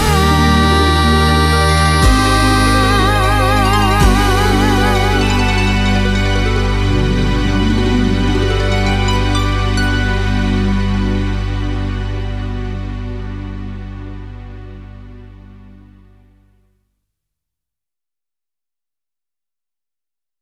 I